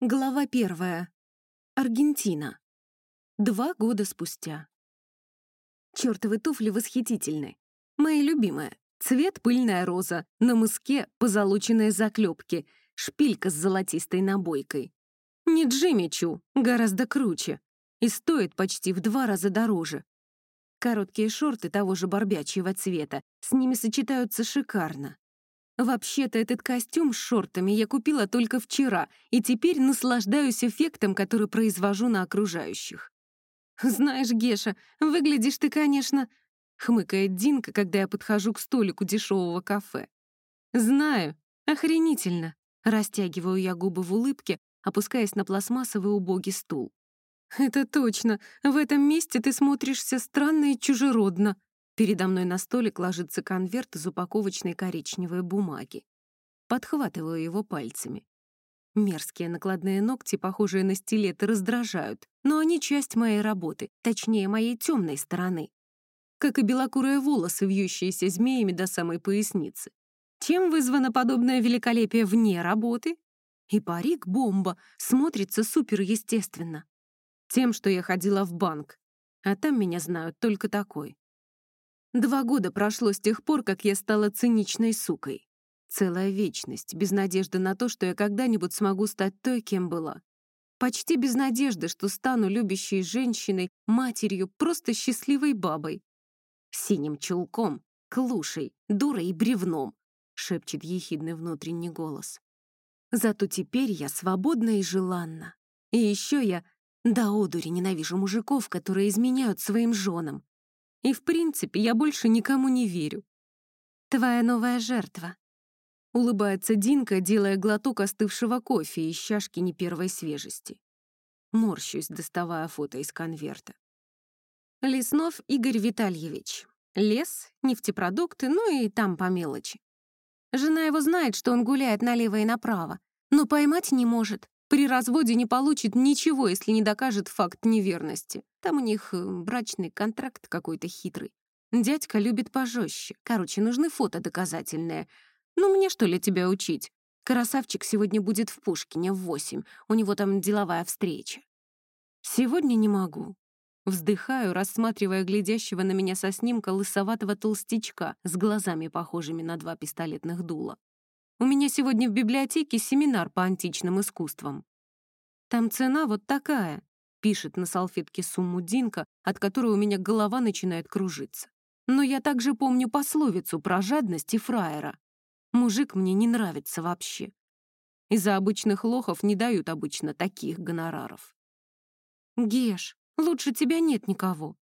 Глава первая. Аргентина. Два года спустя. Чёртовы туфли восхитительны. Мои любимые. Цвет пыльная роза, на мыске позолоченные заклепки, шпилька с золотистой набойкой. Не Джимми Чу, гораздо круче. И стоит почти в два раза дороже. Короткие шорты того же барбячьего цвета, с ними сочетаются шикарно. Вообще-то этот костюм с шортами я купила только вчера и теперь наслаждаюсь эффектом, который произвожу на окружающих. «Знаешь, Геша, выглядишь ты, конечно...» — хмыкает Динка, когда я подхожу к столику дешевого кафе. «Знаю. Охренительно!» — растягиваю я губы в улыбке, опускаясь на пластмассовый убогий стул. «Это точно. В этом месте ты смотришься странно и чужеродно», Передо мной на столик ложится конверт из упаковочной коричневой бумаги. Подхватываю его пальцами. Мерзкие накладные ногти, похожие на стилеты, раздражают, но они часть моей работы, точнее, моей темной стороны. Как и белокурые волосы, вьющиеся змеями до самой поясницы. Чем вызвано подобное великолепие вне работы? И парик-бомба смотрится суперестественно. Тем, что я ходила в банк, а там меня знают только такой. Два года прошло с тех пор, как я стала циничной сукой. Целая вечность, без надежды на то, что я когда-нибудь смогу стать той, кем была. Почти без надежды, что стану любящей женщиной, матерью, просто счастливой бабой. Синим чулком, клушей, дурой и бревном, шепчет ехидный внутренний голос. Зато теперь я свободна и желанна. И еще я до одури ненавижу мужиков, которые изменяют своим женам. И, в принципе, я больше никому не верю. «Твоя новая жертва», — улыбается Динка, делая глоток остывшего кофе из чашки не первой свежести. Морщусь, доставая фото из конверта. Леснов Игорь Витальевич. Лес, нефтепродукты, ну и там по мелочи. Жена его знает, что он гуляет налево и направо, но поймать не может. При разводе не получит ничего, если не докажет факт неверности. Там у них э, брачный контракт какой-то хитрый. Дядька любит пожестче. Короче, нужны фото доказательные. Ну, мне что ли тебя учить? Красавчик сегодня будет в Пушкине в восемь. У него там деловая встреча. Сегодня не могу. Вздыхаю, рассматривая глядящего на меня со снимка лысоватого толстячка с глазами, похожими на два пистолетных дула. У меня сегодня в библиотеке семинар по античным искусствам. Там цена вот такая, пишет на салфетке сумму Динка, от которой у меня голова начинает кружиться. Но я также помню пословицу про жадность и фраера. Мужик мне не нравится вообще. Из-за обычных лохов не дают обычно таких гонораров. Геш, лучше тебя нет никого.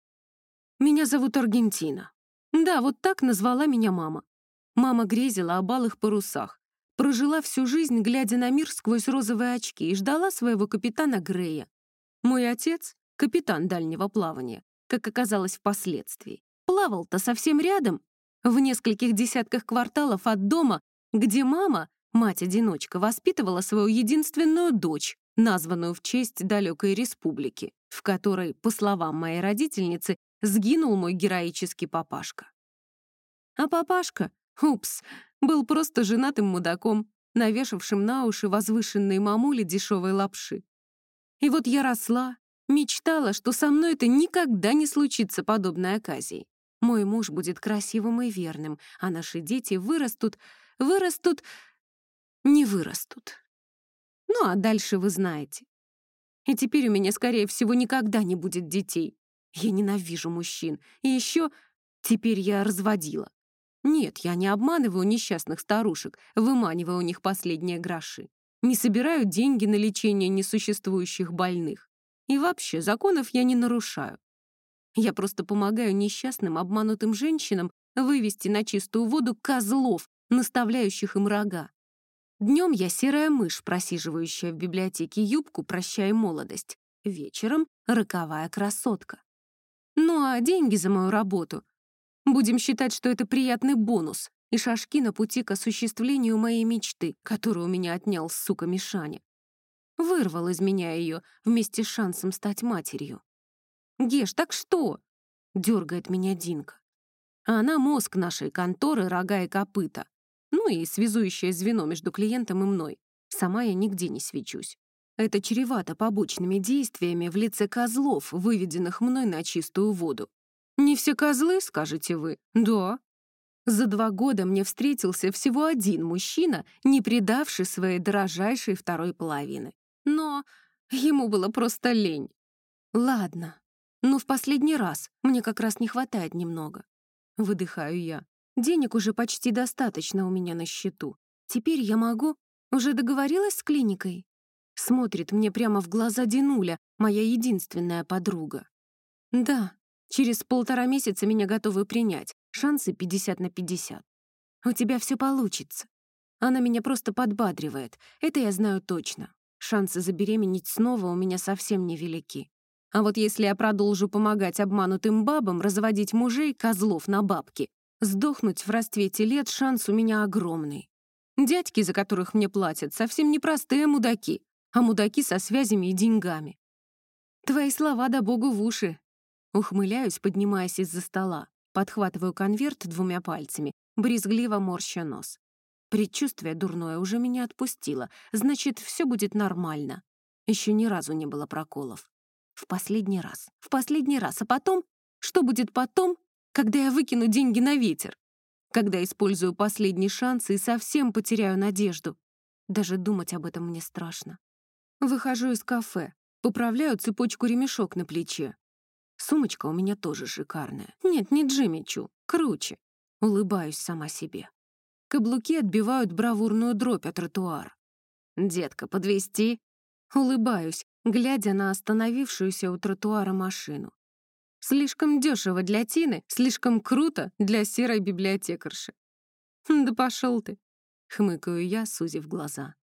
Меня зовут Аргентина. Да, вот так назвала меня мама. Мама грезила о балых парусах, Прожила всю жизнь, глядя на мир сквозь розовые очки, и ждала своего капитана Грея. Мой отец — капитан дальнего плавания, как оказалось впоследствии. Плавал-то совсем рядом, в нескольких десятках кварталов от дома, где мама, мать-одиночка, воспитывала свою единственную дочь, названную в честь далекой республики, в которой, по словам моей родительницы, сгинул мой героический папашка. А папашка, упс, был просто женатым мудаком, навешавшим на уши возвышенной мамуле дешевой лапши. И вот я росла, мечтала, что со мной это никогда не случится подобной оказии. Мой муж будет красивым и верным, а наши дети вырастут, вырастут, не вырастут. Ну, а дальше вы знаете. И теперь у меня, скорее всего, никогда не будет детей. Я ненавижу мужчин. И еще теперь я разводила. Нет, я не обманываю несчастных старушек, выманивая у них последние гроши. Не собираю деньги на лечение несуществующих больных. И вообще, законов я не нарушаю. Я просто помогаю несчастным, обманутым женщинам вывести на чистую воду козлов, наставляющих им рога. Днем я серая мышь, просиживающая в библиотеке юбку «Прощай, молодость». Вечером — роковая красотка. Ну а деньги за мою работу Будем считать, что это приятный бонус и шажки на пути к осуществлению моей мечты, которую у меня отнял сука Мишаня. Вырвал из меня ее вместе с шансом стать матерью. «Геш, так что?» — дергает меня Динка. А она мозг нашей конторы, рога и копыта. Ну и связующее звено между клиентом и мной. Сама я нигде не свечусь. Это чревато побочными действиями в лице козлов, выведенных мной на чистую воду. Не все козлы, скажете вы? Да. За два года мне встретился всего один мужчина, не предавший своей дорожайшей второй половины. Но ему было просто лень. Ладно, но в последний раз мне как раз не хватает немного. Выдыхаю я. Денег уже почти достаточно у меня на счету. Теперь я могу... Уже договорилась с клиникой? Смотрит мне прямо в глаза Динуля, моя единственная подруга. Да, через полтора месяца меня готовы принять. Шансы 50 на 50. У тебя все получится. Она меня просто подбадривает. Это я знаю точно. Шансы забеременеть снова у меня совсем невелики. А вот если я продолжу помогать обманутым бабам разводить мужей, козлов на бабки, сдохнуть в расцвете лет шанс у меня огромный. Дядьки, за которых мне платят, совсем не простые мудаки, а мудаки со связями и деньгами. Твои слова да богу в уши. Ухмыляюсь, поднимаясь из-за стола, подхватываю конверт двумя пальцами, брезгливо морща нос. Предчувствие дурное уже меня отпустило, значит, все будет нормально. Еще ни разу не было проколов. В последний раз, в последний раз, а потом... Что будет потом, когда я выкину деньги на ветер? Когда использую последний шанс и совсем потеряю надежду? Даже думать об этом мне страшно. Выхожу из кафе, поправляю цепочку-ремешок на плече. Сумочка у меня тоже шикарная. Нет, не Джимми Чу, круче. Улыбаюсь сама себе. Каблуки отбивают бравурную дробь от тротуара. «Детка, подвезти?» Улыбаюсь, глядя на остановившуюся у тротуара машину. Слишком дешево для Тины, слишком круто для серой библиотекарши. «Да пошел ты!» — хмыкаю я, сузив глаза.